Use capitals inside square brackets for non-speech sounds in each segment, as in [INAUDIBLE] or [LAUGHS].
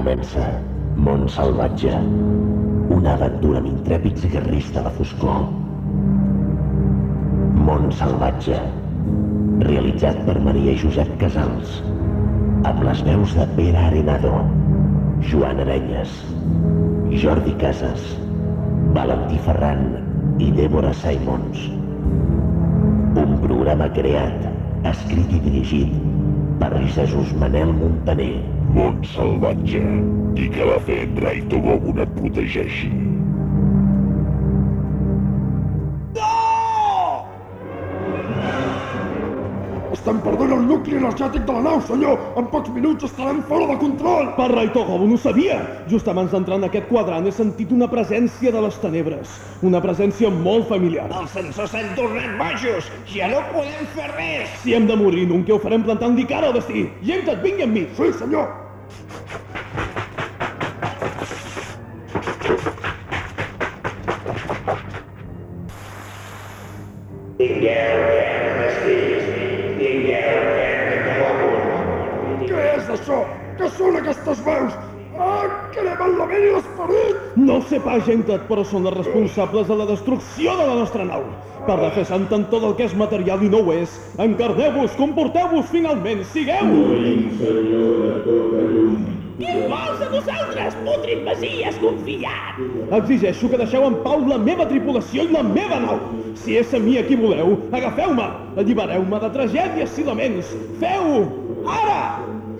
Comença Mont Salvatge, una aventura amb intrèpids guerrers de la foscor. Mont Salvatge, realitzat per Maria Josep Casals, amb les veus de Pere Arenado, Joan Arenyes, Jordi Casas, Valentí Ferran i Débora Simons. Un programa creat, escrit i dirigit per Jesús Manel Montaner. Món salvatge. I que la fe en Rai Togobun et protegeixi. Estem perdent el nucli energètic de la nau, senyor! En pocs minuts estarem fora de control! Per Raitogobun ho sabia! Just abans d'entrar en aquest quadrant he sentit una presència de les tenebres. Una presència molt familiar. Els sensors s'han tornat bojos! Ja no podem fer res! Si hem de morir, nunca ho farem plantant-li cara al destí. Gemtet, vingui amb mi! Sí, senyor! Què són aquestes veus? Ah, que anem en la ment i l'esperit! No sé pas, Gemtet, però són els responsables de la destrucció de la nostra nau. Per defensar tant tot el que és material i no ho és, encarneu-vos, comporteu-vos finalment, sigueu! Què vols de nosaltres, putrid masies confiat? Exigeixo que deixeu en pau la meva tripulació i la meva nau. Si és a mi a qui voleu, agafeu-me, allibereu-me de tragèdies i laments. Feu-ho! Ara!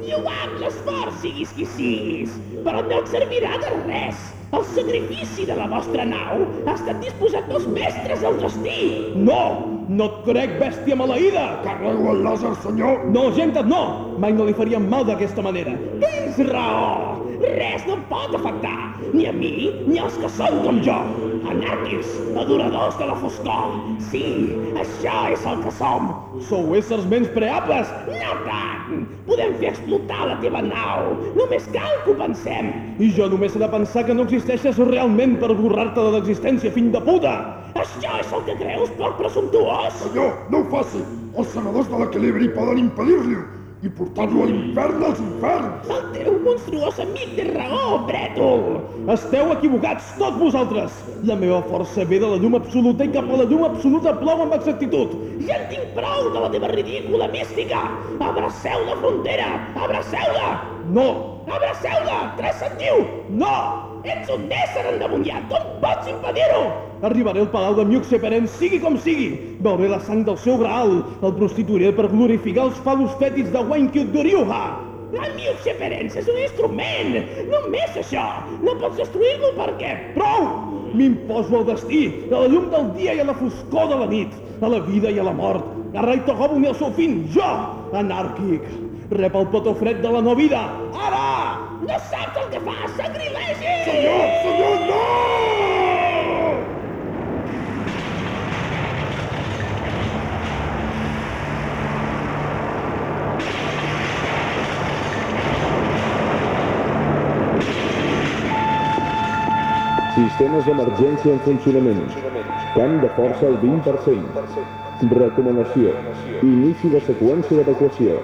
Lloam l'esforç, siguis qui siguis, però no et servirà de res. El sacrifici de la vostra nau ha estat disposat pels mestres del destí. No! No et crec, bèstia maleïda! Carrego el làser, senyor! No, Gemtet, no! Mai no li faríem mal d'aquesta manera. Tens raó! Res no em pot afectar, ni a mi, ni als que són com jo. Anarquis, adoradors de la foscor. Sí, això és el que som. Sou éssers menyspreables! No tant! Podem fer explotar la teva nau. Només cal que ho pensem. I jo només he de pensar que no existeixes realment per borrar-te de l'existència, fill de puta! Això és el que creus, porc presumptuós? Senyor, no ho faci! Els senadors de l'equilibri poden impedir-li-ho i portar-lo a l'infern dels inferns! El teu monstruós amic té raó, brètol! Esteu equivocats, tots vosaltres! La meva força ve de la llum absoluta i cap a la llum absoluta plou amb exactitud! Ja en tinc prou de la teva ridícula mística! Abraceu la frontera! Abraceu-la! No! Abraceu-la! Transcendiu! No! Ets un ésser endemoniat! Com pots impedir-ho? Arribaré al palau de Miuxeperen, sigui com sigui! Beuré la sang del seu graal! El prostituiré per glorificar els falos fètids de Wenkyut Doriuha! La Miuxeperens és un instrument! Només això! No pots destruir-lo perquè... Prou! M'imposo al destí, a la llum del dia i a la foscor de la nit, a la vida i a la mort, a Raitogobun i al seu fin, jo, anàrquic, rep el petó fred de la no vida, ara! No saps el que fas, sacrilegi! Senyor, senyor, no! Sistemes d'emergència en funcionament. Camp de força al 20%. Recomanació. Inici de seqüència d'evacuació.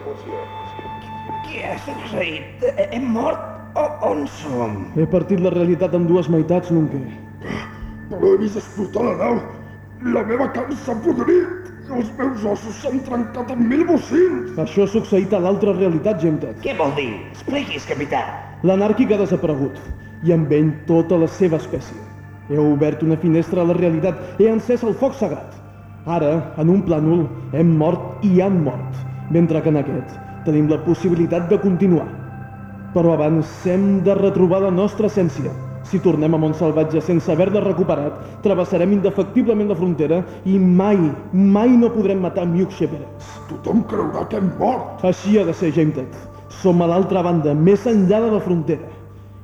Què ha succeït? Hem mort? O on som? He partit la realitat en dues meitats, Nunke. Però he vist explotar la nau. La meva carn s'ha podrit i els meus ossos s'han trencat en mil bocins. Això ha succeït a l'altra realitat, Gemtet. Què vol dir? Expliquis, capità. L'anàrquic ha desaparegut, i amb ell tota la seva espècie. He obert una finestra a la realitat, he encès el foc sagrat. Ara, en un plànol, hem mort i han mort, mentre que en aquest tenim la possibilitat de continuar. Però abans hem de retrobar la nostra essència. Si tornem a Montsalvatge sense haver-la recuperat, travessarem indefectiblement la frontera i mai, mai no podrem matar Miuxeperens. Tothom creurà que hem mort. Així ha de ser, Gemtet. Som a l'altra banda, més enllà de la frontera.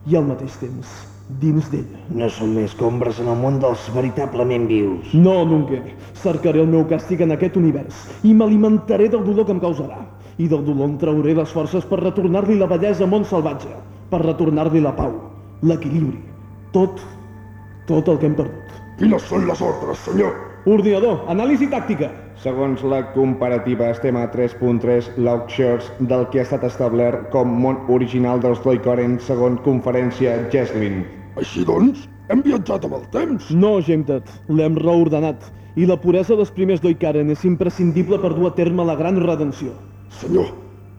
I al mateix temps, dins d'ella. No som més que ombres en el món dels veritablement vius. No, Nunke. Cercaré el meu càstig en aquest univers i m'alimentaré del dolor que em causarà. I del dolor en trauré les forces per retornar-li la bellesa a món salvatge, per retornar-li la pau, l'equilibri, tot, tot el que hem perdut. Quines són les ordres, senyor? Ordinador, anàlisi tàctica. Segons la comparativa Estema 3.3 Laukshires del que ha estat establert com món original dels Doikoren segons conferència Jeslin. Així doncs, hem viatjat amb el temps. No, Gemtet, l'hem reordenat. I la puresa dels primers Doikaren és imprescindible per dur a terme la gran redenció. Senyor,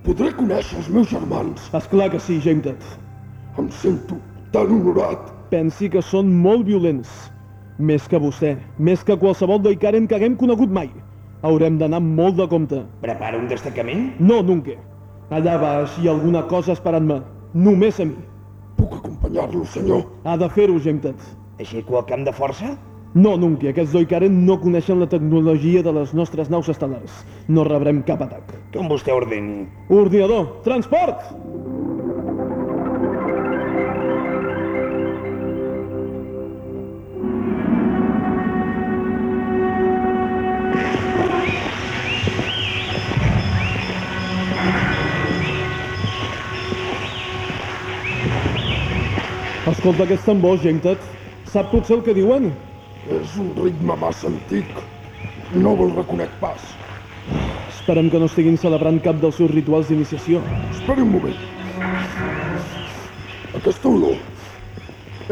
podré conèixer els meus germans. És clar que sí, Gemtet. Em sento tan honorat. Pensi que són molt violents. Més que vostè, més que qualsevol Doikaren que haguem conegut mai. Haurem d'anar amb molt de compte. Prepara un destacament? No, nunca. Allà baix hi ha alguna cosa esperant-me. Només a mi. Puc acompanyar-lo, senyor? Ha de fer-ho, Gemtet. Aixeco el camp de força? No, nunca. Aquests Doikaren no coneixen la tecnologia de les nostres naus estel·lars. No rebrem cap atac. Com vostè ordeni. Ordinador, transport! Escolta aquests tambors, Gentet. Sap potser el que diuen? És un ritme massa antic. No me'l reconec pas. Esperem que no estiguin celebrant cap dels seus rituals d'iniciació. Esperi un moment. Aquesta olor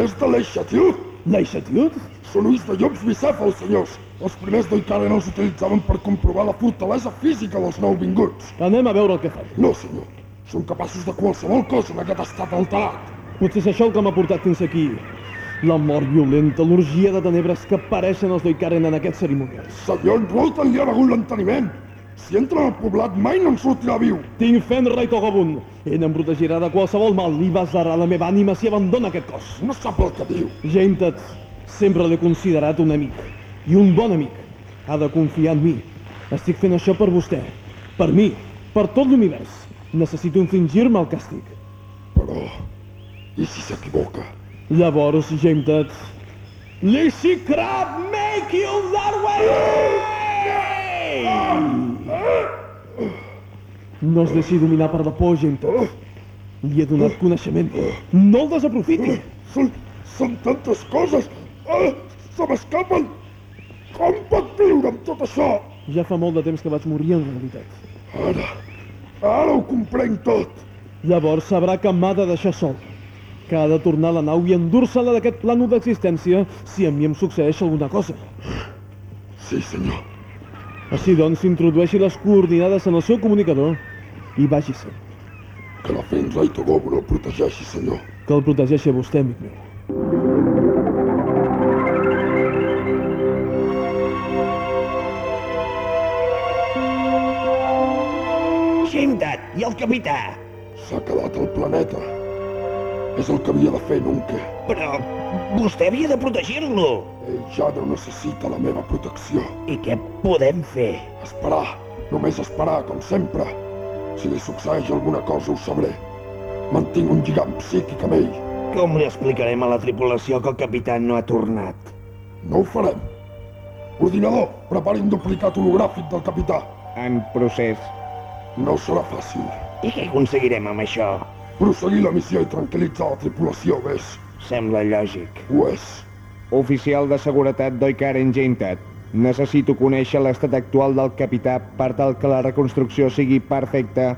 és de l'Eixatil. L'Aixatiut? Són ulls de llops bicèfals, senyors. Els primers Doikaren els utilitzaven per comprovar la fortalesa física dels nouvinguts. Anem a veure el que fan. No, senyor. Són capaços de qualsevol cosa en aquest estat alterat. Potser és això el que m'ha portat fins aquí. La mort violenta, l'orgia de tenebres que apareixen els Doikaren en aquests cerimonials. Senyor, en Rolton li ha begut l'enteniment. Si entra al poblat mai no en sortirà viu. Tinc fe en Rei Togobun. Ell em protegirà de qualsevol mal i basarà la meva ànima si abandona aquest cos. No sap el que diu. Gentet, sempre l'he considerat un amic. I un bon amic. Ha de confiar en mi. Estic fent això per vostè. Per mi. Per tot l'univers. Necessito infringir-me el càstig. Però... I si s'equivoca? Llavors, Gentet... Lissy Crab, make you that way! No es deixi dominar per la por, Gentet. Li he donat coneixement. No el desaprofiti. Són, són tantes coses. Se m'escapen. Com pot viure amb tot això? Ja fa molt de temps que vaig morir, en realitat. Ara, ara ho comprenc tot. Llavors sabrà que m'ha de deixar sol. Que ha de tornar a la nau i endur-se-la d'aquest plano d'existència si a mi em succeeix alguna cosa. Sí, senyor. Així doncs, introdueixi les coordinades en el seu comunicador i vagi-se'n. Que la fe en Rai Togobo no el protegeixi, senyor. Que el protegeixi a vostè, amic meu. Ximdat, i el capità? S'ha quedat al planeta. És el que havia de fer, nunca. Però vostè havia de protegir-lo. Ell ja no necessita la meva protecció. I què podem fer? Esperar, només esperar, com sempre. Si li succeeix alguna cosa ho sabré. Mantinc un lligam psíquic amb ell. Com li explicarem a la tripulació que el capità no ha tornat? No ho farem. Ordinador, prepari un duplicat hologràfic del capità. En procés. No serà fàcil. I què aconseguirem amb això? Prosseguir la missió i tranquil·litzar la tripulació, ves. Sembla lògic. Ho és. Oficial de seguretat Doikaren Gentat. Necessito conèixer l'estat actual del capità per tal que la reconstrucció sigui perfecta.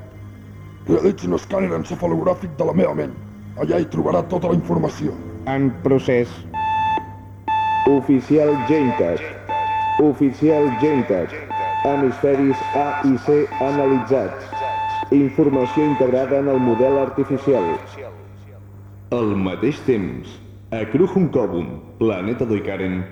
Realitzi un escàner encefalogràfic de la meva ment. Allà hi trobarà tota la informació. En procés. Oficial Gentat. Oficial Gentat. Hemisferis A i C analitzats. Informació integrada en el model artificial. Al mateix temps, a Kruhun Kobun, planeta Doikaren?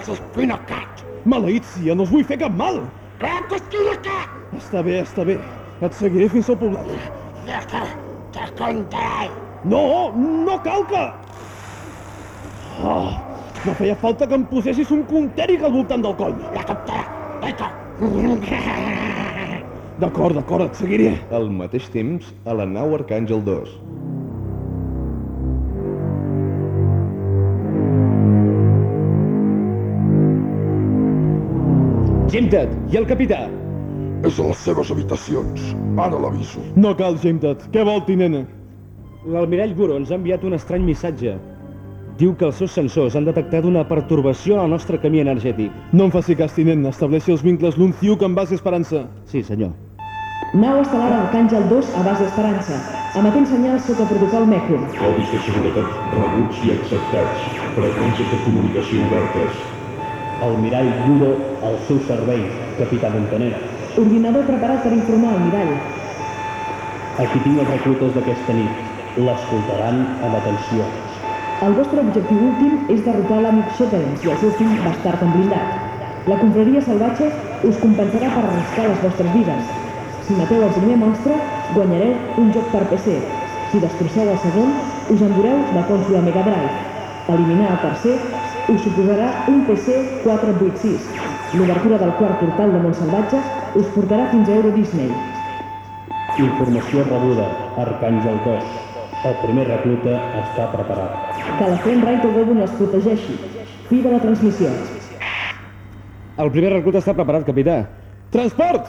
Gràcies, Pinacat! Maleït sia, no us vull fer cap mal! Gràcies, Pinacat! Està bé, està bé. Et seguiré fins al poblat. Te, te contaré! No, no cal que... Oh, no feia falta que em posessis un contèric al voltant del coll. La captarà! D'acord, d'acord, et seguiré. al mateix temps, a la nau Arcàngel 2. Gemtet, i el capità? És a les seves habitacions. Ara l'aviso. No cal, Jametat. Què vol, tinent? L'almirall Guro ens ha enviat un estrany missatge. Diu que els seus sensors han detectat una pertorbació en el nostre camí energètic. No em faci cas, tinent. Estableixi els vincles Lunciuc amb base Esperança. Sí, senyor. Nau estel·lar Arcàngel 2 a base Esperança. Emetent senyals sota protocol MECUM. Codis de seguretat rebuts i acceptats. Freqüències de comunicació obertes. Almirall Guro al seu servei, capità Montanera. Ordinador preparat per informar al mirall. Aquí tinc els reclutes d'aquesta nit. L'escoltaran amb atenció. El vostre objectiu últim és derrotar l'amic Shepherds i el seu fill bastard en blindat. La confraria salvatge us compensarà per arriscar les vostres vides. Si mateu el primer monstre, guanyareu un joc per PC. Si destrosseu el segon, us endureu la consola Mega Drive. Eliminar el tercer us suposarà un PC 486. L'obertura del quart portal de Montsalvatge us portarà fins a Euro Disney. Informació rebuda. Arcàngel 2. El primer recluta està preparat. Que la Fent Raito Gobun els protegeixi. Fi de la transmissió. El primer recluta està preparat, capità. Transport!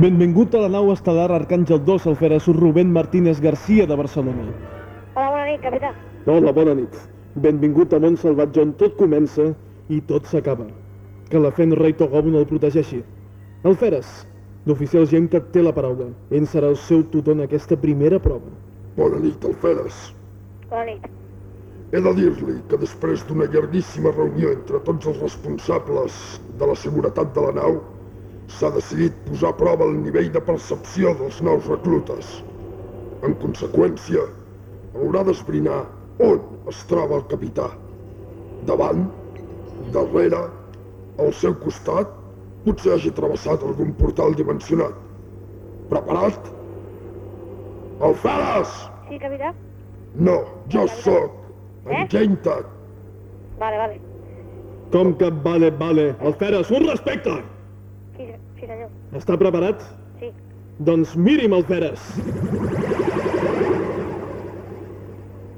Benvingut a la nau estel·lar Arcàngel 2 Alferes Rubén Martínez Garcia de Barcelona. Hola, bona nit, capità. Hola, bona nit. Benvingut a Mont Salvatge on tot comença i tot s'acaba. Que la Fent Rei Togobun el protegeixi. Alferes, l'oficial gent que té la paraula. Ell serà el seu tutor en aquesta primera prova. Bona nit, Alferes. Bona nit. He de dir-li que després d'una llarguíssima reunió entre tots els responsables de la seguretat de la nau, s'ha decidit posar a prova el nivell de percepció dels nous reclutes. En conseqüència, haurà d'esbrinar on es troba el capità. Davant, darrere, al seu costat, potser hagi travessat algun portal dimensionat. Preparat? Alferes! Sí, capità? No, jo sóc en Eh? Jaintat. Vale, vale. Com que vale, vale. Alferes, un respecte! Sí, sí senyor. Està preparat? Sí. Doncs miri'm, Alferes.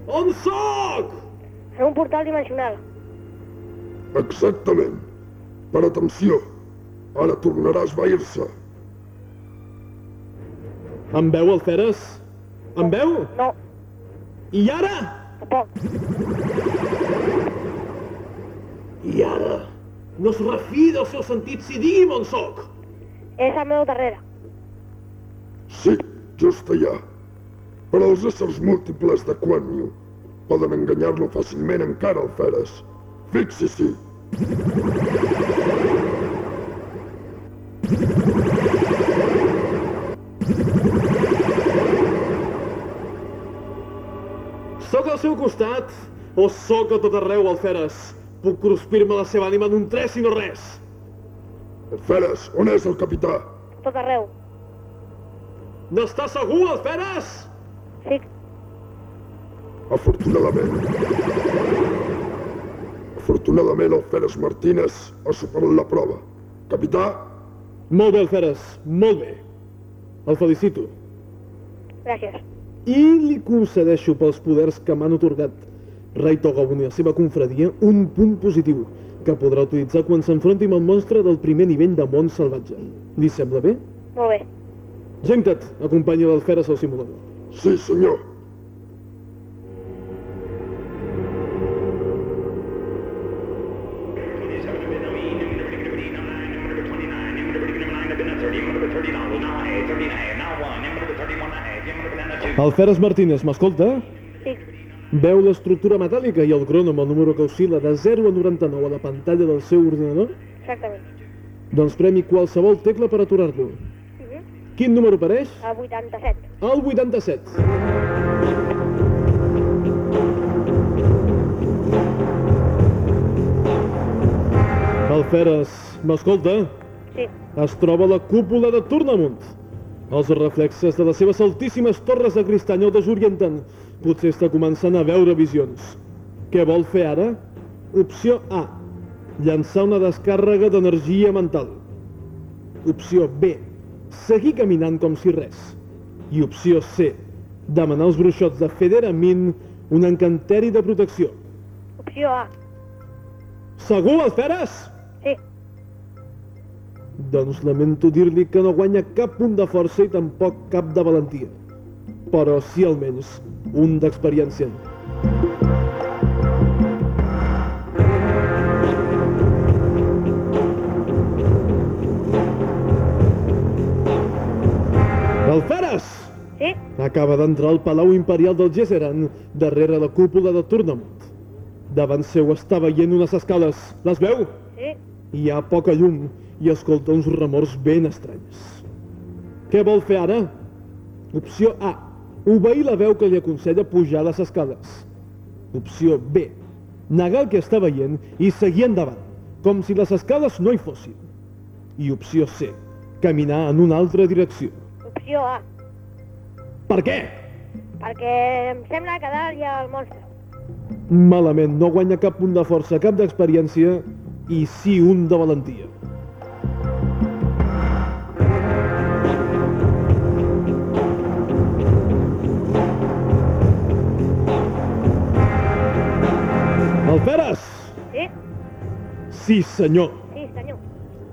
On sóc? En un portal dimensional. Exactament. Per atenció, ara tornarà a esvair-se. Em veu, Alferes? Em veu? No, I ara? tampoc. I ara? No es refi dels seus sentits i digui'm on sóc. És al meu darrere. Sí, just allà. Però els éssers múltiples de Quanyu poden enganyar-lo fàcilment encara, Alferes. Fixi-s'hi. Sóc al seu costat o sóc a tot arreu, Alferes? Puc cruspir-me la seva ànima en un tres i no res. Alferes, on és el capità? Tot arreu. N'està segur, Alferes? Sí, Afortunadament. Afortunadament, Alferes Martínez ha superat la prova. Capità, Molt bé, Alferes, molt bé. El felicito. gràcies. I li concedeixo pels poders que m'han otorgat Rei Togobun i la seva confraria un punt positiu que podrà utilitzar quan s'enfronti amb el monstre del primer nivell de món salvatge. Li sembla bé? Molt bé. Gemtat, acompanya l'Alferes al simulador. sí senyor. Alferes Martínez, m'escolta? Sí, Veu l'estructura metàl·lica i el cronoma, el número que oscil·la de 0 a 99 a la pantalla del seu ordinador? exactament. Doncs premi qualsevol tecla per aturar-lo. Mhm. Quin número apareix? El 87. El 87. Alferes, m'escolta? Sí, Es troba a la cúpula de Tornamunt. Els reflexes de les seves altíssimes torres de cristany el desorienten. Potser està començant a veure visions. Què vol fer ara? Opció A. Llançar una descàrrega d'energia mental. Opció B. Seguir caminant com si res. I opció C. Demanar als bruixots de Federamin un encanteri de protecció. Opció A. Segur, Alferes? Sí. Doncs lamento dir-li que no guanya cap punt de força i tampoc cap de valentia. Però sí almenys un d'experiència. Alferes! Sí? Acaba d'entrar al Palau Imperial del Gesseran, darrere la cúpula de Tournament. Davant seu està veient unes escales. Les veu? Sí? Hi ha poca llum i escolta uns remors ben estranys. Què vol fer ara? Opció A. Obeir la veu que li aconsella pujar les escales. Opció B. Negar el que està veient i seguir endavant, com si les escales no hi fossin. I opció C. Caminar en una altra direcció. Opció A. Per què? Perquè em sembla que dalt hi ha el monstre. Malament, no guanya cap punt de força, cap d'experiència i sí un de valentia. Alferes! Sí? Sí, senyor. Sí, senyor.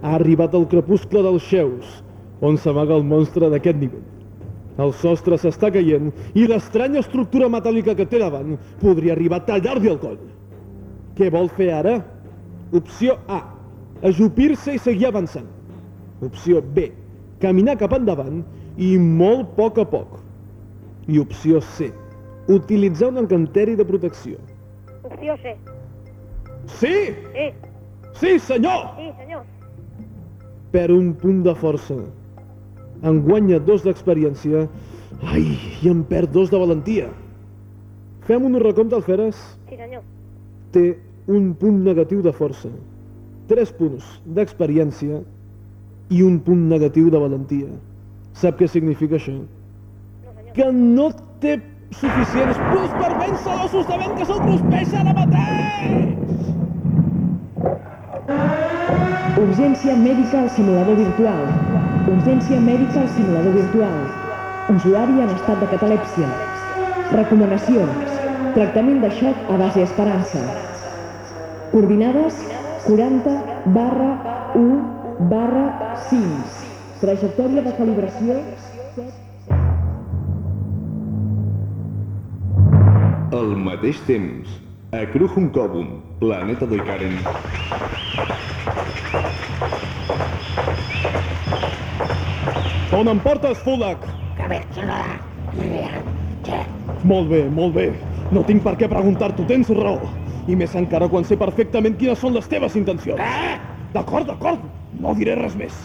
Ha arribat el crepuscle dels xeus, on s'amaga el monstre d'aquest nivell. El sostre s'està caient i l'estranya estructura metàl·lica que té davant podria arribar a tallar-li el coll. Què vol fer ara? Opció A. Ajupir-se i seguir avançant. Opció B. Caminar cap endavant i molt a poc a poc. I opció C. Utilitzar un encanteri de protecció. Opció C. Sí! Sí, Sí, senyor! sí, senyor. Per un punt de força. En guanya dos d'experiència. Ai, i en perd dos de valentia. Fem un recompte, Alferes. Sí, senyor. Té un punt negatiu de força, tres punts d'experiència i un punt negatiu de valentia. Sap què significa això? No, senyor. Que no té suficients punts per vèncer l'ossos de vent que se'l prospeix ara mateix! Urgència mèdica al simulador virtual. Urgència mèdica al simulador virtual. Usuari en estat de catalèpsia. Recomanacions. Tractament de xoc a base esperança. Coordinades 40 barra 1 barra 5. Trajectòria de calibració 7. Al mateix temps, a Kruhun Kobun, planeta d'Oikaren, On em portes, Fulak? Molt bé, molt bé. No tinc per què preguntar-t'ho, tens raó. I més encara quan sé perfectament quines són les teves intencions. D'acord, d'acord. No diré res més.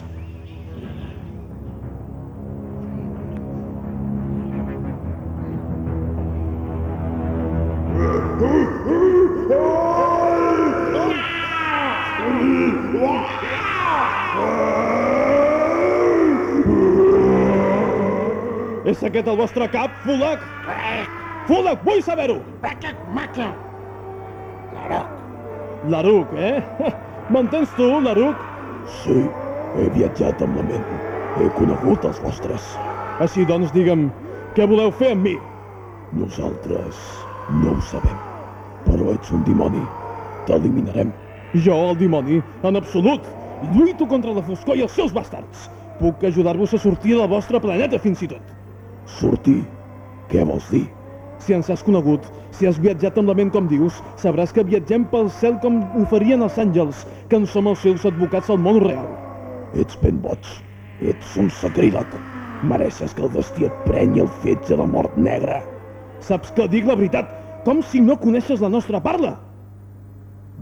És aquest el vostre cap, Fulak? Fulak, vull saber-ho! L'Aruk, eh? [LAUGHS] M'entens tu, l'Aruk? Sí, he viatjat amb la ment. He conegut els vostres. Així doncs, digue'm, què voleu fer amb mi? Nosaltres no ho sabem. Però ets un dimoni. T'eliminarem. Jo, el dimoni, en absolut. Lluito contra la foscor i els seus bastards. Puc ajudar-vos a sortir del vostre planeta, fins i tot. Sortir? Què vols dir? Si ens has conegut, si has viatjat amb la ment com dius, sabràs que viatgem pel cel com ho farien els àngels, que en som els seus advocats al món real. Ets ben boig. Ets un sacríleg. Mereixes que el destí et prenyi el fetge de mort negra. Saps que dic la veritat, com si no coneixes la nostra parla.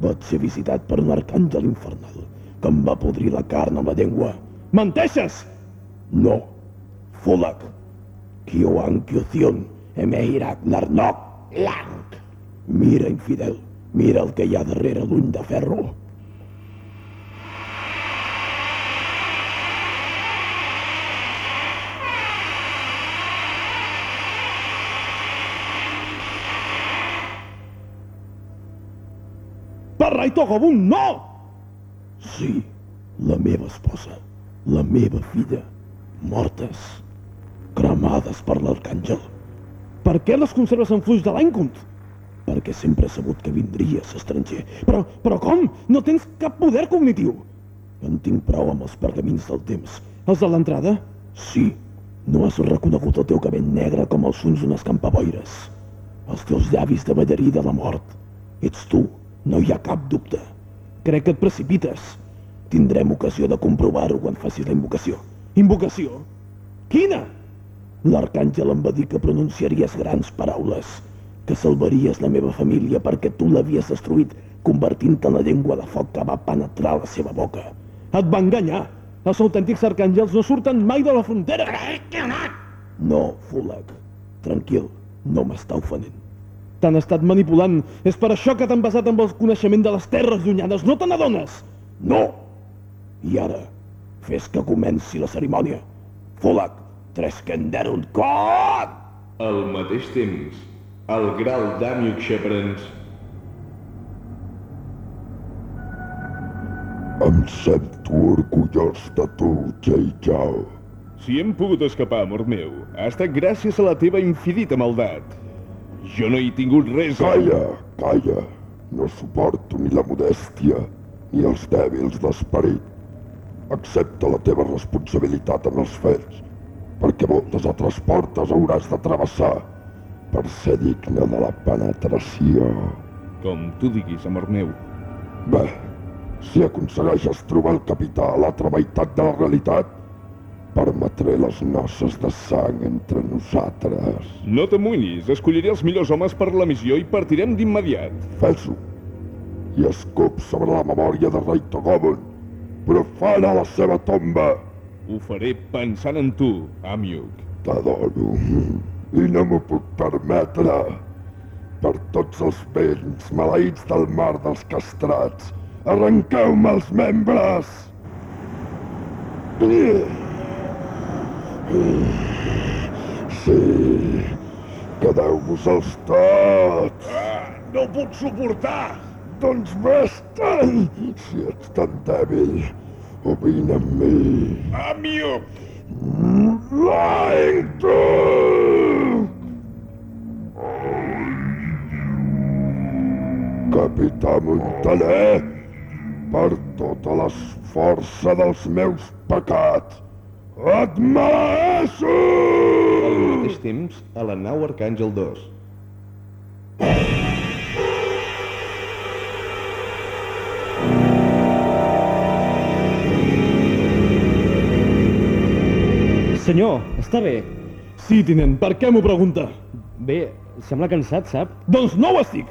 Vaig ser visitat per un arcàngel infernal que em va podrir la carn amb la llengua. Menteixes! No. Fulak. Kioan Kiothion. Emeirak Narnok. Lang. Mira, infidel. Mira el que hi ha darrere l'ull de ferro. Per Raito Gobun, no! Sí, la meva esposa, la meva filla, mortes, cremades per l'arcàngel. Per què les conserves en fluix de l'Aincont? perquè sempre he sabut que vindries, estranger. Però, però com? No tens cap poder cognitiu. En tinc prou amb els pergamins del temps. Els de l'entrada? Sí. No has reconegut el teu cabell negre com els fons d'unes campaboires. Els teus llavis de ballarí de la mort. Ets tu, no hi ha cap dubte. Crec que et precipites. Tindrem ocasió de comprovar-ho quan facis la invocació. Invocació? Quina? L'arcàngel em va dir que pronunciaries grans paraules, que salvaries la meva família perquè tu l'havies destruït, convertint-te en la llengua de foc que va penetrar la seva boca. Et va enganyar! Els autèntics arcàngels no surten mai de la frontera! No, Fulag. Tranquil, no m'està ofenent. T'han estat manipulant. És per això que t'han basat amb el coneixement de les terres llunyanes. No te n'adones? No! I ara, fes que comenci la cerimònia. Fulag, Treskenderun God! Al mateix temps, el Gral d'Amiuk Sheprens Em sento orgullós de tu, Jao. Si hem pogut escapar, amor meu, ha estat gràcies a la teva infinita maldat. Jo no he tingut res. Calla, calla. No suporto ni la modèstia ni els dèbils d'esperit. Accepta la teva responsabilitat en els fets, perquè moltes altres portes hauràs de travessar per ser digne de la penetració. Com tu diguis, amor meu. Bé, si aconsegueixes trobar el capità a l'altra meitat de la realitat, permetré les noces de sang entre nosaltres. No t'amoïnis, escolliré els millors homes per la missió i partirem d'immediat. Fes-ho. I escup sobre la memòria de Rei Togobun. Profana la seva tomba. Ho faré pensant en tu, Amiuk. T'adoro. I no m'ho puc permetre. Per tots els vents maleïts del mar dels castrats, arrenqueu-me els membres! Sí, quedeu-vos-els tots! Ah, no ho puc suportar! Doncs vés-te'n! Si ets tan dèbil, o vine amb mi. Lying tu! Capità Montaner, per tota la força dels meus pecats, et maleeixo! Al mateix temps, a la nau Arcàngel 2. Senyor, està bé. Sí, tinent, per què m'ho pregunta? Bé, sembla cansat, sap? Doncs no ho estic!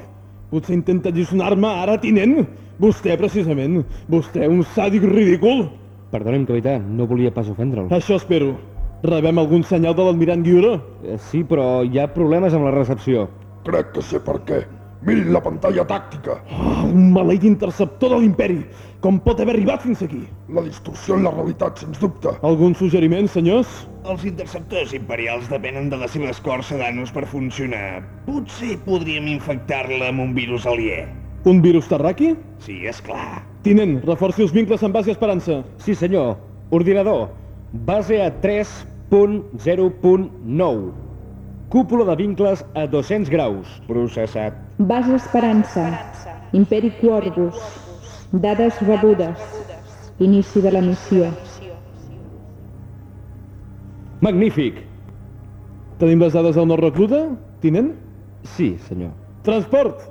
Potser intenta alliçonar-me ara, tinent? Vostè, precisament. Vostè, un sàdic ridícul. Perdoni'm, capità, no volia pas ofendre'l. Això espero. Rebem algun senyal de l'almirant Guiura? Eh, Sí, però hi ha problemes amb la recepció. Crec que sé per què. Mirin la pantalla tàctica. Ah, un maleït interceptor de l'imperi. Com pot haver arribat fins aquí? La distorsió en la realitat, sens dubte. Algun suggeriment, senyors? Els interceptors imperials depenen de la seva escorça d'anos per funcionar. Potser podríem infectar-la amb un virus aliè. Un virus terraqui? Sí, és clar. Tinent, reforci els vincles amb base Esperança. Sí, senyor. Ordinador. Base a 3.0.9. Cúpula de vincles a 200 graus. Processat. Base Esperança. Imperi Corvus. Dades rebudes. Inici de la missió. Magnífic. Tenim les dades del nou recluta, tinent? Sí, senyor. Transport!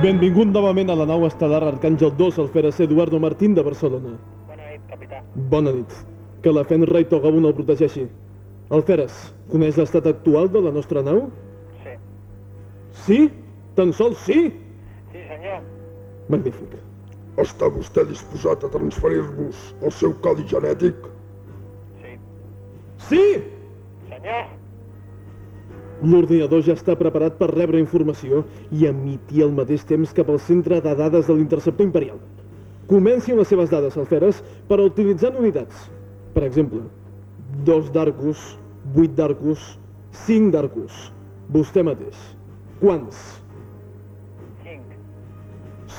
Benvingut novament a la nau estel·lar Arcàngel 2 al Feres Eduardo Martín de Barcelona. Bona nit, capità. Bona nit. Que la Fen Rei Togabun el protegeixi. Alferes, coneix l'estat actual de la nostra nau? Sí. Sí? Tan sols sí? Sí, senyor. Magnífic. Està vostè disposat a transferir-vos el seu codi genètic? Sí. Sí! Senyor! L'ordinador ja està preparat per rebre informació i emitir al mateix temps cap al centre de dades de l'interceptor imperial. Comenci amb les seves dades, Alferes, per utilitzar unitats. Per exemple, dos darkus, vuit darkus, cinc darkus, Vostè mateix. Quants? Cinc.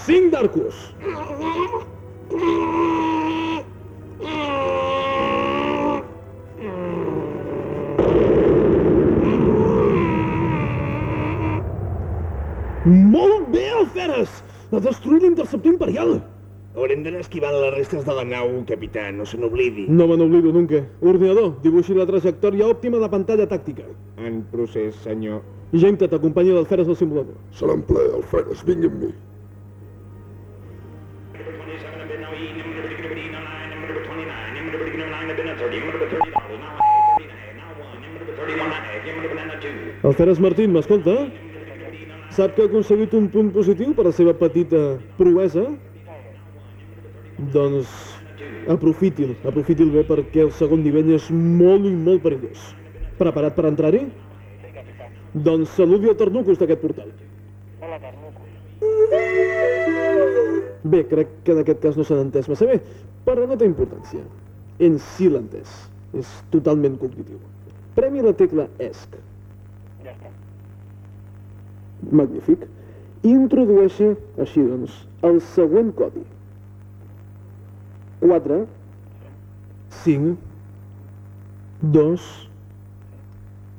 Cinc darkus. Molt bé, Alferes! Ha destruït l'interceptor imperial! Haurem d'anar esquivant les restes de la nau, capità, no se n'oblidi. No me n'oblido nunca. Ordinador, dibuixi la trajectòria òptima de pantalla tàctica. En procés, senyor. Gemta t'acompanya l'Alferes al simulador. Serà en ple, Alferes, vingui amb mi. Alferes Martín, m'escolta? Sap que ha aconseguit un punt positiu per la seva petita proesa? Doncs aprofiti'l, aprofiti'l bé perquè el segon nivell és molt i molt perillós. Preparat per entrar-hi? Doncs saludi el Ternucus d'aquest portal. Bé, crec que en aquest cas no s'han entès massa bé, però no té importància. En si l'ha entès. És totalment cognitiu. Premi la tecla ESC. Magnífic. Introdueixi, així doncs, el següent codi. 4 5 2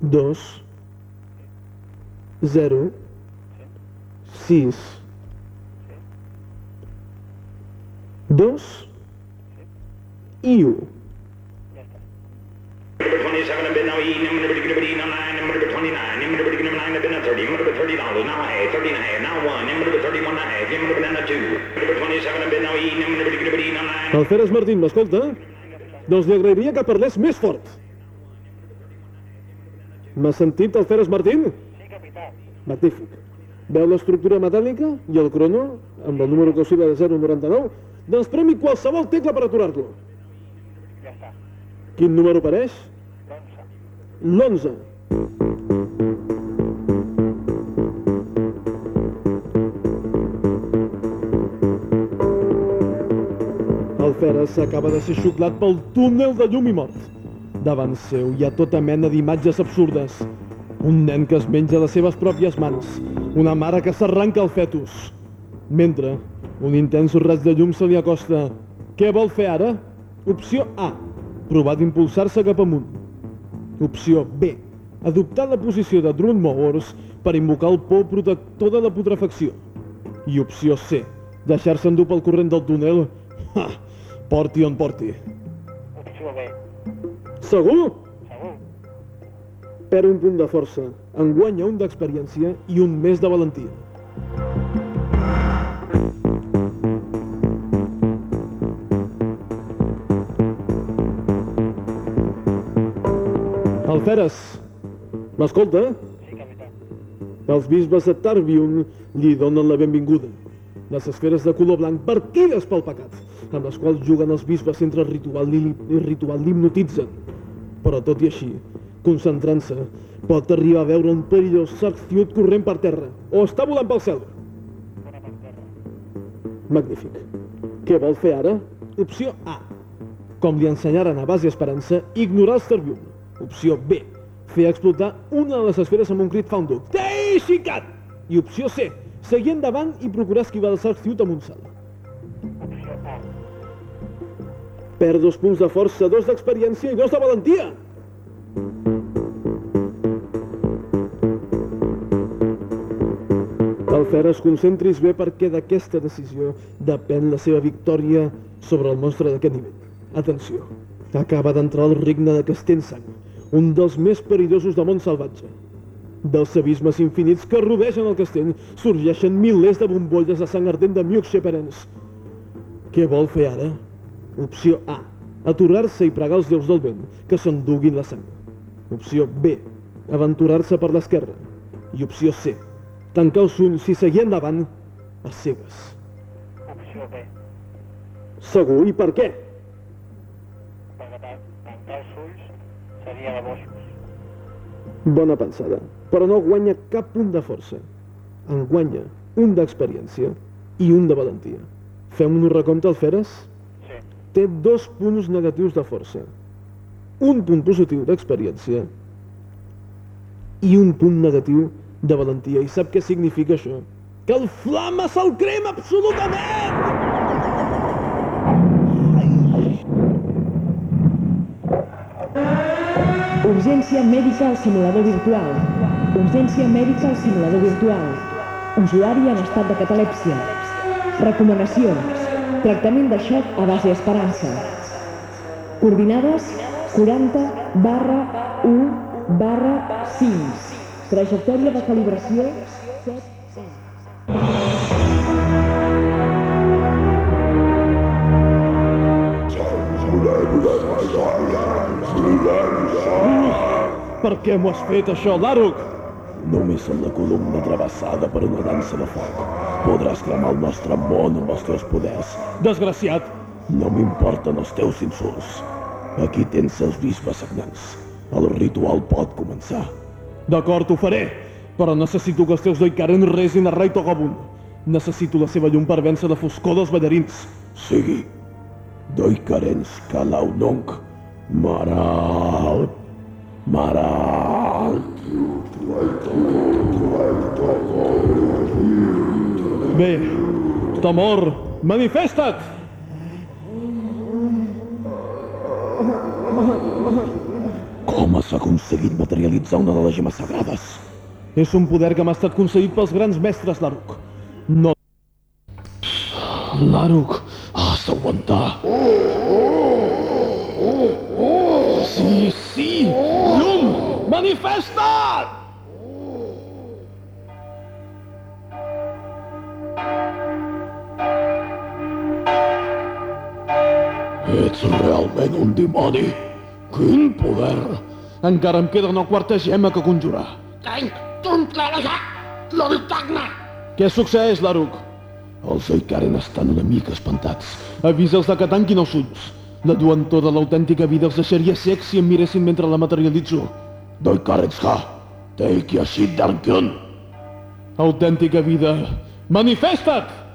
2 0 6 2 i 1. 30, number 30 dollars, now a 30 and a half, now one, number 31 and a half, number banana two, number 27 have been now eaten, number 39, Alferes Martín, m'escolta? Doncs li agrairia que parlés més fort. M'ha sentit, Alferes Martín? Sí, capità. Magnífic. Veu l'estructura metàl·lica i el crono, amb el número que oscil·la de 099? Doncs premi qualsevol tecla per aturar-lo. Ja està. Quin número apareix? L'11. L'11. El Feres acaba de ser xuclat pel túnel de llum i mort. Davant seu hi ha tota mena d'imatges absurdes. Un nen que es menja les seves pròpies mans. Una mare que s'arranca el fetus. Mentre un intens raig de llum se li acosta. Què vol fer ara? Opció A. Provar d'impulsar-se cap amunt. Opció B. Adoptar la posició de Drone Mowers per invocar el pou protector de la putrefacció. I opció C. Deixar-se endur pel corrent del túnel. Ha! Porti on porti. B. Segur? Segur. Perd un punt de força, en guanya un d'experiència i un més de valentia. Alferes, m'escolta? Sí, capità. Els bisbes de Tarbion li donen la benvinguda. Les esferes de color blanc partides pel pecat, amb les quals juguen els bisbes entre ritual i, i ritual l'hipnotitzen. Però tot i així, concentrant-se, pot arribar a veure un perillós sarciut corrent per terra o està volant pel cel. Magnífic. Què vol fer ara? Opció A. Com li ensenyaren a base Esperança, ignorar els Tarbion. Opció B. Fer explotar una de les esferes amb un crit fa un duc. T'he xicat! I opció C. Seguir endavant i procurar esquivar el Sarciut amb un salt. Perd dos punts de força, dos d'experiència i dos de valentia. Alferes, concentris bé perquè d'aquesta decisió depèn la seva victòria sobre el monstre d'aquest nivell. Atenció, acaba d'entrar al regne de Castensang, un dels més perillosos del món salvatge. Dels abismes infinits que rodegen el castell sorgeixen milers de bombolles de sang ardent de Miuk. Què vol fer ara? Opció A. Aturar-se i pregar els déus del vent que s'enduguin la sang. Opció B. Aventurar-se per l'esquerra. I opció C. Tancar els ulls i seguir endavant a cegues. Opció B. Segur? I per què? Perquè tan- tancar els ulls seria de boscos. Bona pensada, però no guanya cap punt de força. En guanya un d'experiència i un de valentia. Fem un recompte, Alferes? Sí. Té dos punts negatius de força. Un punt positiu d'experiència i un punt negatiu de valentia. I sap què significa això? Que el flama se'l crema absolutament! Urgència mèdica al simulador virtual. Urgència mèdica al simulador virtual. usuari en estat de catalèpsia. Recomanacions. Tractament de xoc a base esperança. Coordinades 40 barra 1 barra 5. Trajectòria de calibració 7. Per què m'ho has fet, això, Laruk? Només amb la columna travessada per una dansa de foc podràs cremar el nostre món amb els teus poders. Desgraciat! No m'importen els teus insults. Aquí tens els bisbes sagnants. El ritual pot començar. D'acord, ho faré. Però necessito que els teus Doikaren resin a Rai Togobun. Necessito la seva llum per vèncer la foscor dels ballarins. Sigui. Doikarens Kalaunong. Maral. Maral. Bé, Tamor, manifesta't! Com has aconseguit materialitzar una de les gemes sagrades? És un poder que m'ha estat concedit pels grans mestres, Laruk. No... Laruk, has d'aguantar. Sí, sí! Llum! Manifesta't! Realment un dimoni? Quin poder! Encara em queda una quarta gema que conjurar. Què succeeix, Laruk? Els Oikaren estan una mica espantats. Avisa'ls de que tanquin els ulls. La lluentor de l'autèntica vida els deixaria secs si em miressin mentre la materialitzo. Doikarens ha, teiki ashit darkyun. Autèntica vida, manifesta't!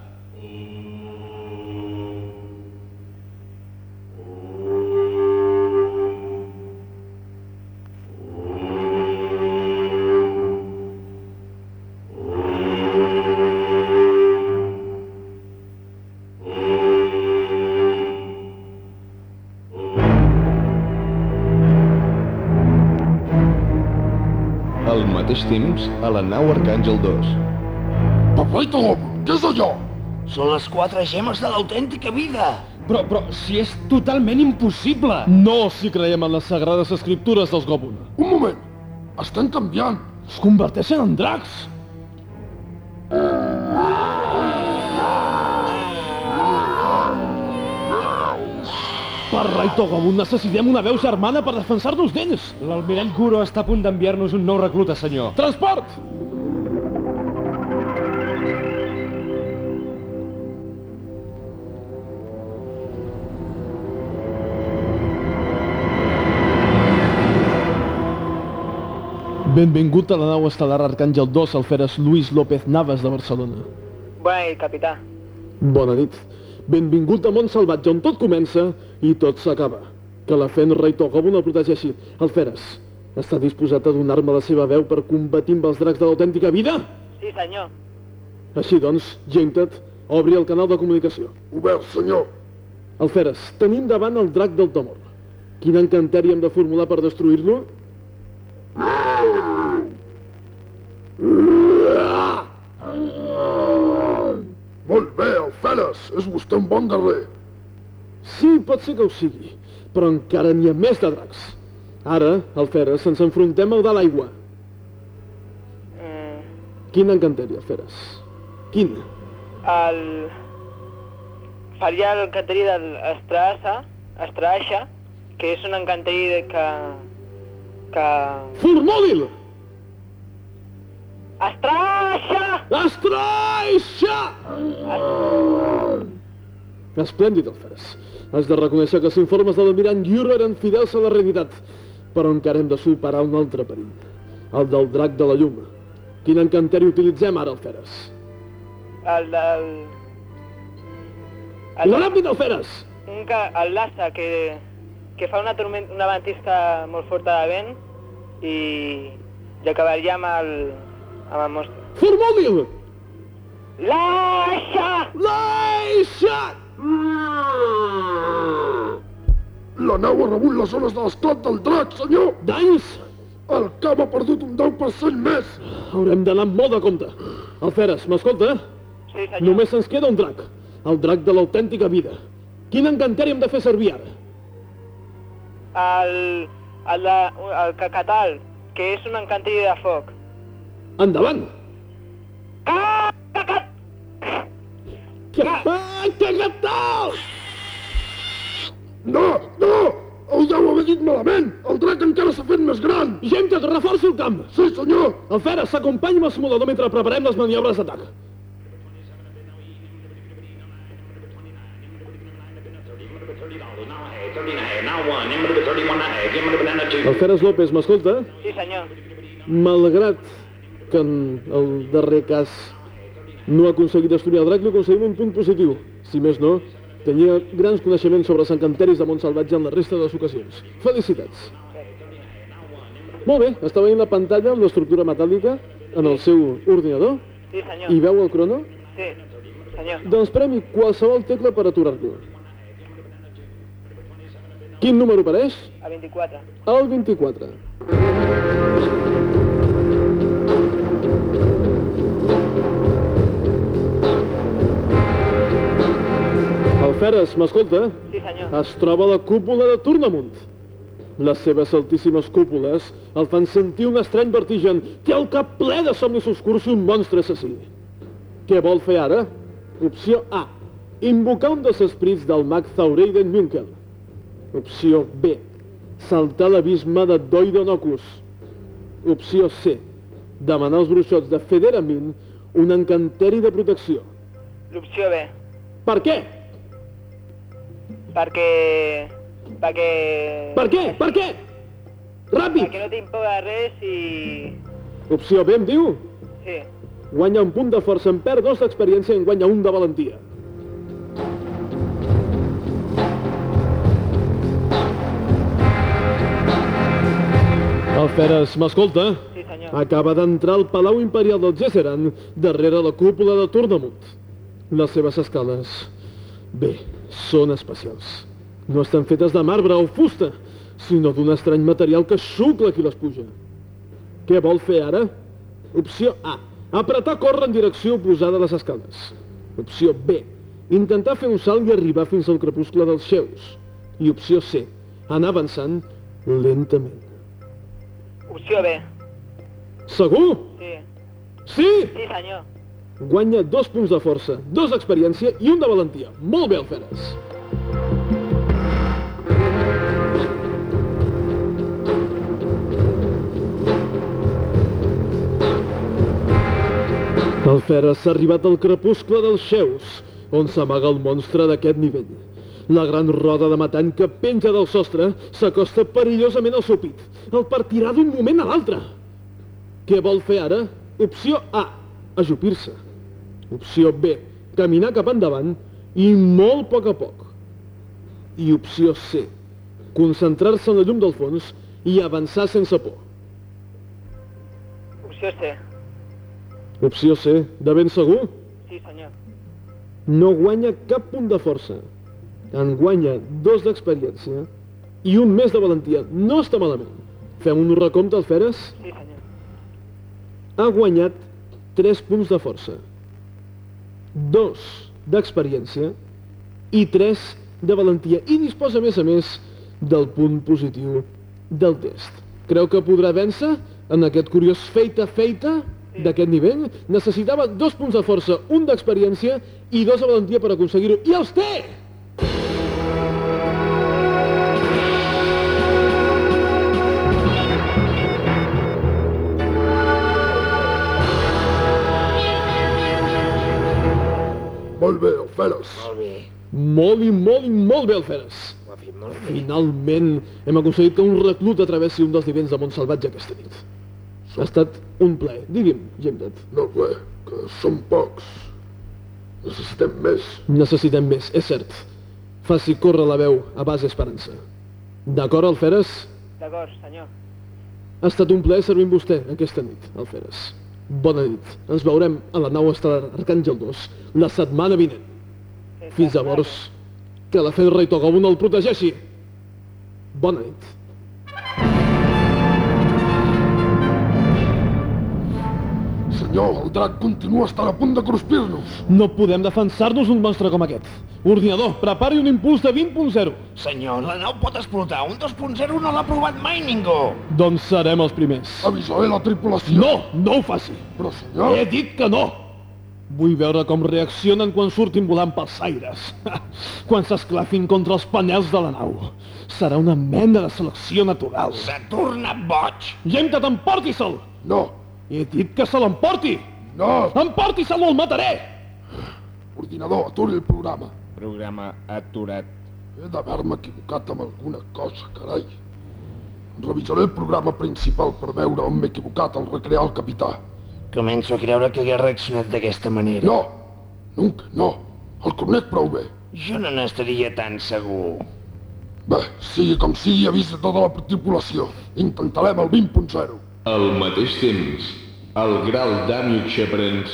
Mateix temps, a la nau Arcàngel 2. Papaito, què és allò? Són les quatre gemes de l'autèntica vida. Però, però, si és totalment impossible! No si creiem en les sagrades escriptures dels Gobun. Un moment. Estan canviant. Es converteixen en dracs. Per Rai Togobun necessitem una veu germana per defensar-nos d'ells. L'almirall Guro està a punt d'enviar-nos un nou recluta, senyor. Transport! Benvingut a la nau estel·lar Arcàngel 2, alferes Luis López Navas de Barcelona. Bona nit, capità. Bona nit. Benvingut a Mont Salvatge, on tot comença i tot s'acaba. Que la fe en Rei Togobun el protegeixi. Alferes, està disposat a donar-me la seva veu per combatir amb els dracs de l'autèntica vida? Sí, senyor. Així doncs, Gentet, obri el canal de comunicació. Obert, senyor. Alferes, tenim davant el drac del Tomor. Quin encanteri hem de formular per destruir-lo? Molt bé, Alferes. És vostè un bon guerrer. Sí, pot ser que ho sigui, però encara n'hi ha més de dracs. Ara, Alferes, ens enfrontem al de l'aigua. Mm, Quin encanteri, Alferes? Quin? el... Faria l'encanteri del Estrassa, Estraixa, que és un encanteri de que... que... Formòlil! Estraixa! Estraixa! Esplèndid, Alferes. Has de reconèixer que els informes de l'almirant Yuro eren fidels a la realitat, però encara hem de superar un altre perill, el del drac de la llum. Quin encanteri utilitzem ara, Alferes? El del... El... Ràpid, Alferes! Un que, el Lassa, que, que fa una, torment, una ventisca molt forta de vent i, i acabaria amb el, monstre. Formòlil! Laixa! Laixa! La nau ha rebut les zones de l'esclat del drac, senyor! Danys? El camp ha perdut un 10% més! Haurem d'anar amb molt de compte. Alferes, m'escolta? Sí, senyor. Només se'ns queda un drac. El drac de l'autèntica vida. Quin encanteri hem de fer servir ara? El, el, de, el cacatal, que és un encanteri de foc. Endavant! Ah! Que... Ah, cacatal! No, no! Ho deu haver dit malament! El drac encara s'ha fet més gran! Gent, que reforci el camp! Sí, senyor! Alferes, s'acompanya amb el simulador mentre preparem les maniobres d'atac. Alferes López, m'escolta? Sí, senyor. Malgrat que en el darrer cas no ha aconseguit estudiar el drac, li aconseguim un punt positiu. Si més no, tenia grans coneixements sobre els encanteris de Montsalvatge en la resta de les ocasions. Felicitats. Molt bé, està veient la pantalla amb l'estructura metàl·lica en el seu ordinador Sí, senyor. i veu el crono? Sí, senyor. Doncs premi qualsevol tecla per aturar-lo. Quin número apareix? A 24. El 24. Alferes, m'escolta? Sí, senyor. Es troba a la cúpula de Tornamunt. Les seves altíssimes cúpules el fan sentir un estrany vertigen. Té el cap ple de somnis oscurs i un monstre assassí. Què vol fer ara? Opció A. Invocar un dels esprits del mag Thaureiden Munkel. Opció B. Saltar l'abisme de Doidonocus. Opció C. Demanar als bruixots de Federamin un encanteri de protecció. L'opció B. Per què? Perquè... Perquè... Per què? Per què? Ràpid! Perquè no tinc por de res i... Opció B em diu? Sí. Guanya un punt de força, en perd dos d'experiència i en guanya un de valentia. Alferes, m'escolta? Sí, senyor. Acaba d'entrar al Palau Imperial del Gesseran, darrere la cúpula de Tornamunt. Les seves escales, bé, són especials. No estan fetes de marbre o fusta, sinó d'un estrany material que xucla qui les puja. Què vol fer ara? Opció A. Apretar córrer en direcció oposada a les escales. Opció B. Intentar fer un salt i arribar fins al crepuscle dels xeus. I opció C. Anar avançant lentament. Opció B. Segur? Sí. Sí? Sí, senyor. Guanya dos punts de força, dos d'experiència i un de valentia. Molt bé, Alferes. Alferes s'ha arribat al crepuscle dels xeus, on s'amaga el monstre d'aquest nivell. La gran roda de matant que penja del sostre s'acosta perillosament al seu pit. El partirà d'un moment a l'altre. Què vol fer ara? Opció A, ajupir-se. Opció B, caminar cap endavant i molt a poc a poc. I opció C, concentrar-se en la llum del fons i avançar sense por. Opció C. Opció C, de ben segur? Sí, senyor. No guanya cap punt de força. En guanya dos d'experiència i un més de valentia. No està malament. Fem un recompte, Alferes? Sí, senyor. Ha guanyat 3 punts de força, 2 d'experiència i 3 de valentia. I disposa, a més a més, del punt positiu del test. Creu que podrà vèncer en aquest curiós feita-feita d'aquest nivell? Necessitava dos punts de força, un d'experiència i dos de valentia per aconseguir-ho. I els té! Molt bé, Alferes. Molt bé. Molt i molt i molt bé, Alferes. Ho ha fet molt bé. Finalment hem aconseguit que un reclut atravessi un dels nivells de Montsalvatge aquesta nit. Ha estat un plaer. Digui'm, Gemdet. No, bé, que som pocs. Necessitem més. Necessitem més, és cert. Faci córrer la veu a base esperança. D'acord, Alferes? D'acord, senyor. Ha estat un plaer servir amb vostè aquesta nit, Alferes. Bona nit. Ens veurem a la nau estel·lar Arcàngel 2 la setmana vinent. Fins llavors, que la Fenra i Togobun el protegeixi. Bona nit. Senyor, el drac continua estant a punt de cruspir-nos. No podem defensar-nos d'un monstre com aquest. Ordinador, prepari un impuls de 20.0 Senyor, la nau pot explotar. Un 2.0 no l'ha provat mai ningú. Doncs serem els primers. Avisaré la tripulació. No, no ho faci. Però, senyor... He dit que no. Vull veure com reaccionen quan surtin volant pels aires. [LAUGHS] quan s'esclafin contra els panels de la nau. Serà una mena de selecció natural. S'ha tornat boig. Gemta, emporti-se'l! No. He dit que se l'emporti! No. Emporti-se'l o el mataré! Ordinador, aturi el programa. Programa aturat. He d'haver-me equivocat amb alguna cosa, carai. Revisaré el programa principal per veure on m'he equivocat al recrear el capità. Començo a creure que hagués reaccionat d'aquesta manera. No, nunca, no. El conec prou bé. Jo no n'estaria tan segur. Bé, sigui com sigui, avisa tota la tripulació. Intentarem el 20.0. Al mateix temps, el Gral d'Amic Sheprens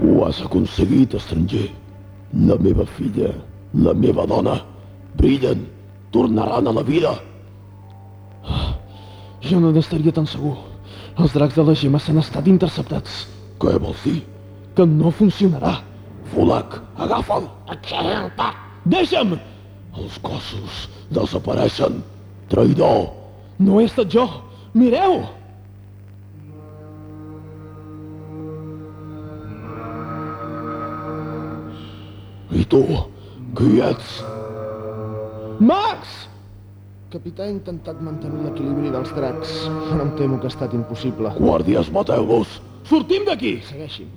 Ho has aconseguit, estranger. La meva filla, la meva dona, brillen, tornaran a la vida. Jo no n'estaria tan segur. Els dracs de la gemma s'han estat interceptats. Què vols dir? Que no funcionarà. Fulak, agafa'l. Deixa'm! Els cossos desapareixen. Traïdor. No he estat jo. Mireu! I tu, qui ets? Max! Capità ha intentat mantenir l'equilibri dels dracs, però em temo que ha estat impossible. Guàrdies, mateu-los. Sortim d'aquí! Segueixi'm.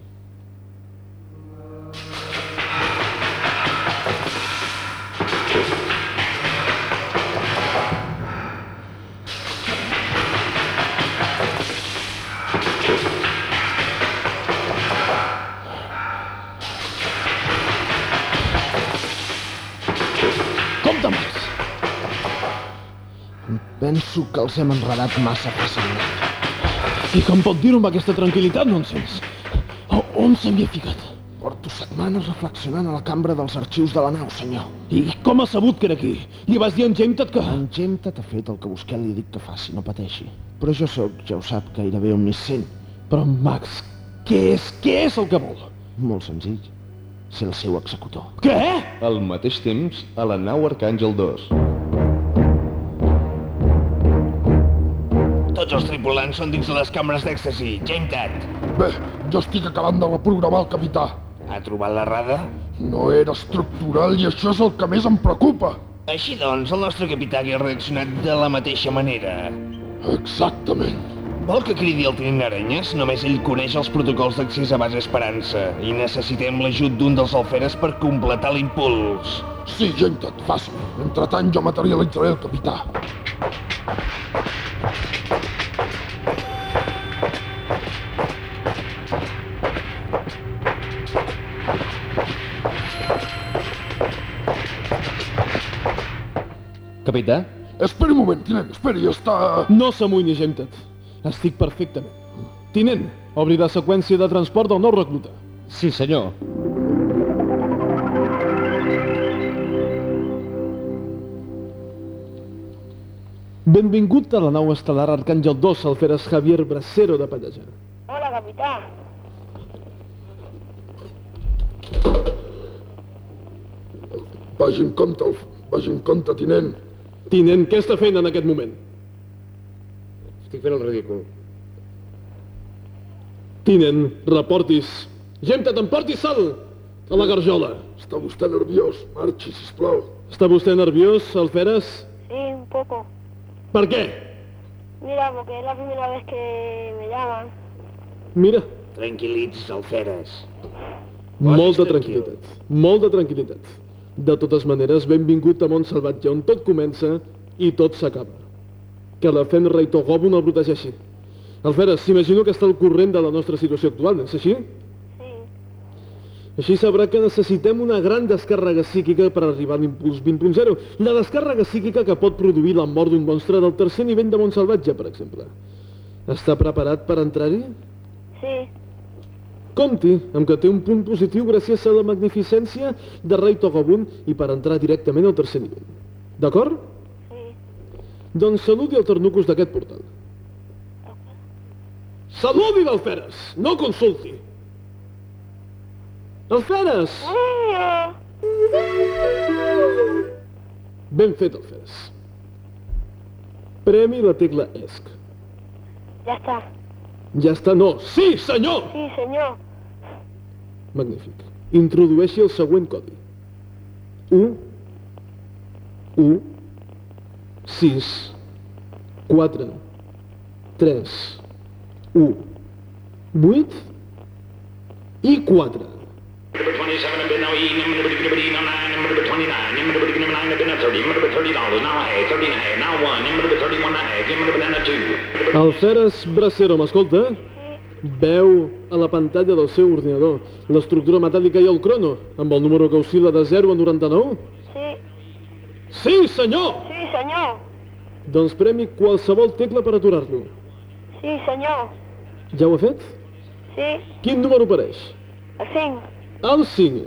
Penso que els hem enredat massa fàcilment. I com pot dir-ho amb aquesta tranquil·litat, nonsens? O, on s'havia ficat? Porto setmanes reflexionant a la cambra dels arxius de la nau, senyor. I com ha sabut que era aquí? Li vas dir a en Gemtat que... En Gemtat ha fet el que vostè li dic que faci, no pateixi. Però jo sóc, ja ho sap, gairebé omniscient. Però, Max, què és, què és el que vol? Molt senzill. Ser el seu executor. Què? Al mateix temps, a la nau Arcàngel 2. Tots els tripulants són dins de les cambres d'èxtasi. Jametat. Bé, jo estic acabant de reprogramar el capità. Ha trobat l'errada? No era estructural i això és el que més em preocupa. Així doncs, el nostre capità hagués reaccionat de la mateixa manera. Exactament. Vol que cridi el tinent Aranyes? Només ell coneix els protocols d'accés a base Esperança i necessitem l'ajut d'un dels alferes per completar l'impuls. Sí, Gentet, fàcil. Entretant jo materialitzaré el capità. Capità? Esperi un moment, tinent, esperi, està... No s'amoïni, Gemtat. Estic perfectament. Tinent, obri la seqüència de transport del nou recluta. Sí, senyor. Benvingut a la nau estel·lar Arcàngel 2, alferes Javier Bracero de Pallejà. Hola, capità. Vagi en compte, el- vagi en compte, tinent. Tinent, què està fent en aquest moment? Estic fent el ridícul. Tinent, reportis. Gemtat, emporti sal a la garjola. Està vostè nerviós. Marxi, sisplau. Està vostè nerviós, alferes? Sí, un poco. Per què? Mira, porque es la primera vez que me llaman. Mira, Tranquil·litz, alferes. molta tranquil·litat. Molta tranquil·litat. De totes maneres, benvingut a Mont Salvatge, on tot comença i tot s'acaba. Que la Fenra i Togobun el protegeixi. Alferes, s'imagino que està al corrent de la nostra situació actual, és així? Així sabrà que necessitem una gran descàrrega psíquica per arribar a l'impuls 20.0. La descàrrega psíquica que pot produir la mort d'un monstre del tercer nivell de Mont Salvatge, per exemple. Està preparat per entrar-hi? Sí. Compti amb que té un punt positiu gràcies a la magnificència de Rei Togobun i per entrar directament al tercer nivell. D'acord? Sí. Doncs saludi el ternucus d'aquest portal. Saludi l'Alferes, no consulti. Alferes! Ben fet, Alferes. Premi la tecla ESC. Ja està. Ja està, no. Sí, senyor! Sí, senyor. Magnífic. Introdueixi el següent codi. 1, 1, 6, 4, 3, 1, 8 i 4. Number 27 have been no E, number 29, number 29, number 29 have been a 30, number 30 dollars, now a half, 30 and a half, now one, number 31 and a half, number banana two. El Feres Bracero, m'escolta? Veu a la pantalla del seu ordinador l'estructura metàl·lica i el crono, amb el número que oscil·la de 0 a 99? Sí, Sí, senyor! sí, senyor. Doncs premi qualsevol tecla per aturar-lo. Sí, senyor. Ja ho ha fet? Sí, Quin número apareix? el 5. El 5.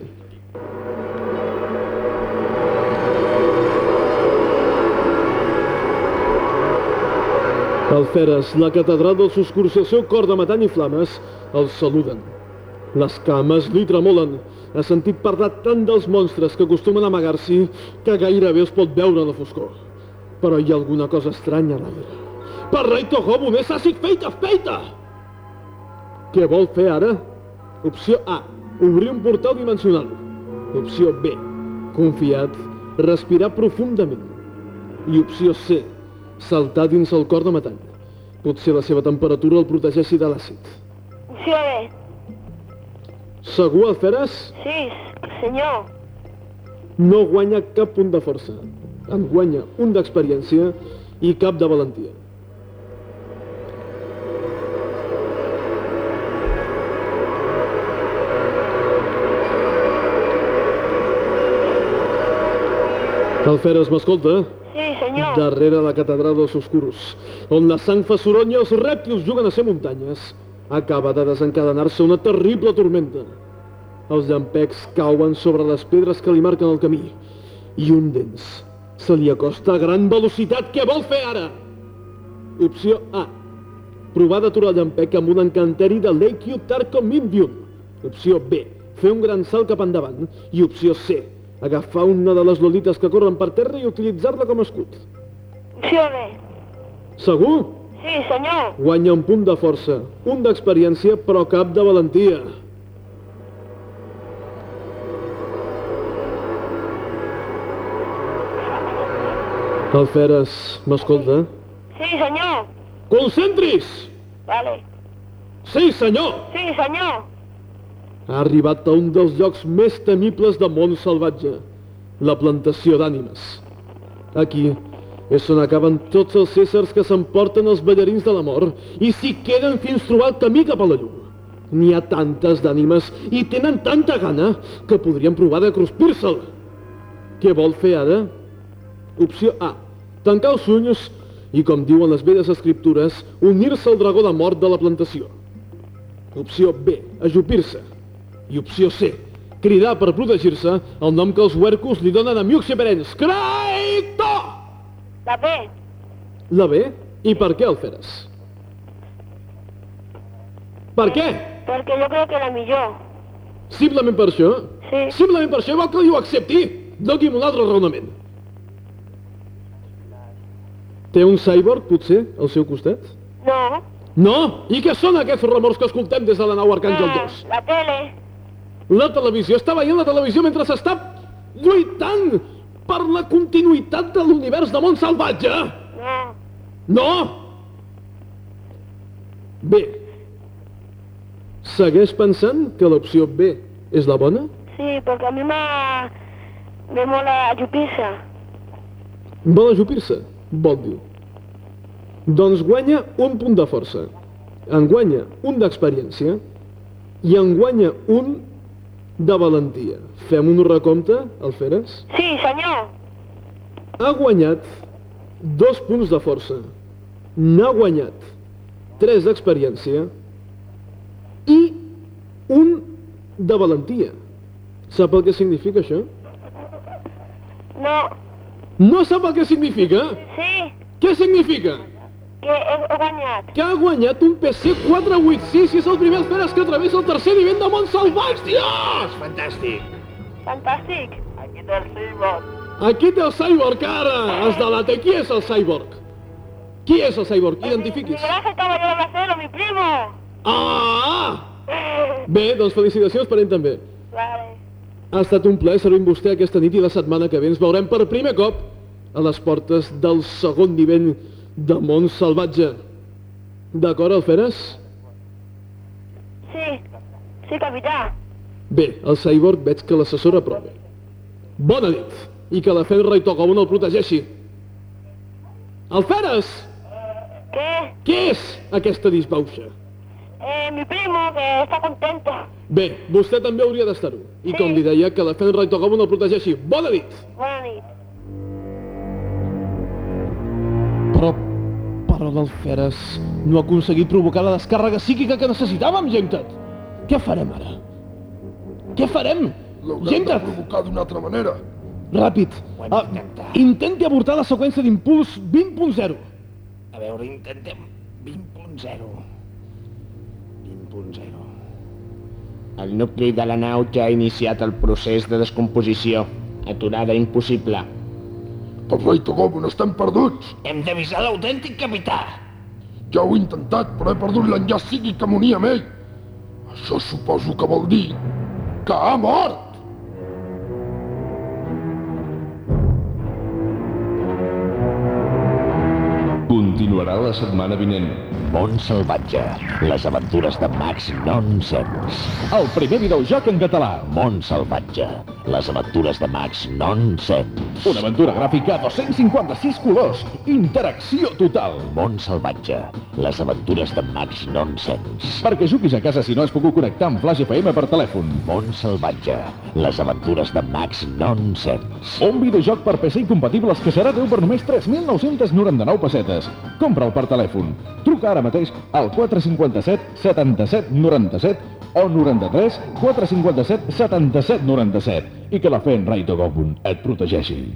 Alferes, la catedral dels oscurs i el seu cor de metall i flames els saluden. Les cames li tremolen. Ha sentit parlar tant dels monstres que acostumen a amagar-s'hi que gairebé es pot veure a la foscor. Però hi ha alguna cosa estranya a l'aire. Per rei Tohobu, necessit feita, feita! Què vol fer ara? Opció A. Obrir un portal dimensional. Opció B. Confiat. Respirar profundament. I opció C. Saltar dins el cor de metall. Potser la seva temperatura el protegeixi de l'àcid. Opció B. Segur, Alferes? Sí, senyor. No guanya cap punt de força. En guanya un d'experiència i cap de valentia. Alferes, m'escolta? Sí, senyor. Darrere la catedral dels Oscurs, on la sang fa soroll i els rèptils juguen a ser muntanyes, acaba de desencadenar-se una terrible tormenta. Els llampecs cauen sobre les pedres que li marquen el camí, i un d'ells se li acosta a gran velocitat. Què vol fer ara? Opció A. Provar d'aturar el llampec amb un encanteri de Leikyu Tarko Minvyun. Opció B. Fer un gran salt cap endavant. I opció C. Agafar una de les lolites que corren per terra i utilitzar-la com a escut. Opció B. Segur? Sí, senyor. Guanya un punt de força, un d'experiència, però cap de valentia. Alferes, m'escolta? Sí, senyor. Concentris! Vale. Sí, senyor! Sí, senyor. Ha arribat a un dels llocs més temibles de món salvatge, la plantació d'ànimes. Aquí és on acaben tots els éssers que s'emporten els ballarins de la mort i s'hi queden fins trobar el camí cap a la llum. N'hi ha tantes d'ànimes i tenen tanta gana que podrien provar de cruspir-se'l. Què vol fer ara? Opció A. Tancar els ulls i, com diuen les velles escriptures, unir-se al dragó de mort de la plantació. Opció B. Ajupir-se. I opció C. Cridar per protegir-se el nom que els huercos li donen a Miuxeperens. Kraito! La B. La B? I per què el feres? Per què? Perquè jo crec que la millor. Simplement per això? Sí. Simplement per això vol que jo ho accepti? Doni'm un altre raonament. Té un cyborg, potser, al seu costat? No. No? I què són aquests remors que escoltem des de la nau Arcàngel 2? La tele. La televisió està veient la televisió mentre s'està lluitant per la continuïtat de l'univers de món salvatge? No. No? Bé. Segueix pensant que l'opció B és la bona? Sí, perquè a mi m'ha... Me mola ajupir-se. Vol ajupir-se, vol dir. Doncs guanya un punt de força, en guanya un d'experiència i en guanya un de valentia. Fem un recompte, Alferes? Sí, senyor. Ha guanyat dos punts de força, n'ha guanyat tres d'experiència i un de valentia. Sap el que significa això? No. No sap el que significa? Sí. Què significa? Que he, he guanyat. Que ha guanyat un PC 486 i és el primer Alferes que travessa el tercer nivell de salvatge! Fantàstic. Fantàstic. Aquí té el Cyborg. Aquí té el Cyborg, ara! Es delata. Qui és el Cyborg? Qui és el Cyborg? Identifiquis. Gracias, caballero de acero, mi primo. Ah! [LAUGHS] Bé, doncs felicitacions per ell també. Vale. Ha estat un plaer servir amb vostè aquesta nit i la setmana que ve ens veurem per primer cop a les portes del segon nivell de món salvatge. D'acord, Alferes? Sí. Sí, capità. Bé, el Cyborg veig que l'assessora prou bé. Bona nit! I que la Fenra i Togobun el protegeixi. Alferes! ¿Qué? Què és aquesta disbauxa? Eh, mi primo, que está contento. Bé, vostè també hauria d'estar-ho. I com li deia, que la Fenra i Togobun el protegeixi. Bona nit! Bona nit. Però, però l'Alferes no ha aconseguit provocar la descàrrega psíquica que necessitàvem, Gentet. Què farem ara? Què farem? L'haurem de Gentet, provocar d'una altra manera. ràpid. Ah, intenti avortar la seqüència d'impuls 20.0. A veure, intentem 20.0. 20.0. El nucli de la nau ja ha iniciat el procés de descomposició. Aturada impossible. El rei Togobun, estem perduts. Hem d'avisar l'autèntic capità. Ja ho he intentat, però he perdut l'enllaç psíquic que m'unia amb ell. Això suposo que vol dir que ha mort. Continuarà la setmana vinent. Món salvatge. Les aventures de Max Nonsens. El primer videojoc en català. Món salvatge. Les aventures de Max Nonsens. Una aventura gràfica a 256 colors. Interacció total. Món salvatge. Les aventures de Max Nonsens. Perquè juguis a casa si no has pogut connectar amb Flash FM per telèfon. Món salvatge. Les aventures de Max Nonsens. Un videojoc per PC incompatibles que serà teu per només 3.999 pessetes. Compra'l per telèfon. Truca ara mateix al 457 77 97 o 93 457 77 97 i que la fe en Rai et protegeixi.